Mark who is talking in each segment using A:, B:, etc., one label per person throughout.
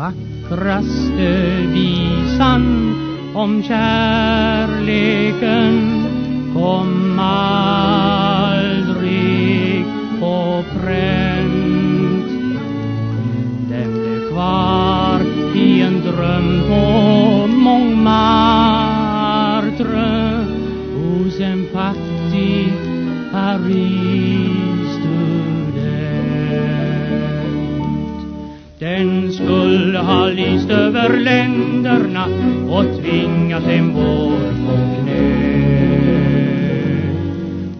A: vackraste visan om kärleken kom aldrig på pränt. Den blev kvar i en dröm på Montmartre hos en fattig Parisstudent. Den skulle ha lyst över länderna och tvingat en vår på knä.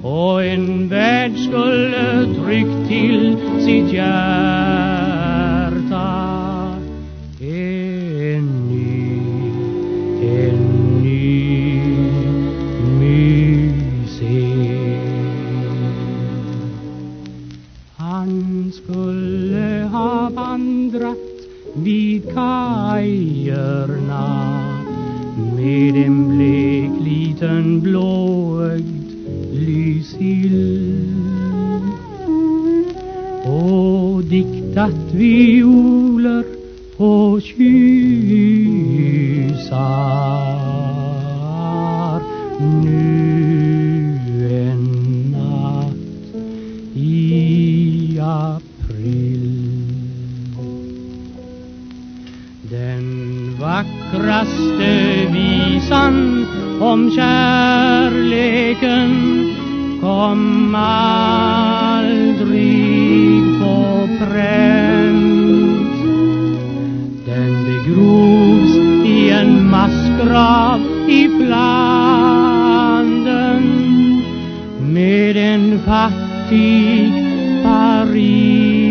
A: Och en värld skulle tryckt till sitt hjärta en ny, en ny musik. Han skulle ha vandrat vid kajerna. Med en blek liten blåögd Lysill. Och diktat violer och kyssar nu en natt i april. Den vackraste visan om kärleken kom aldrig på pränt. Den begrovs i en massgrav i Flandern med en fattig Paris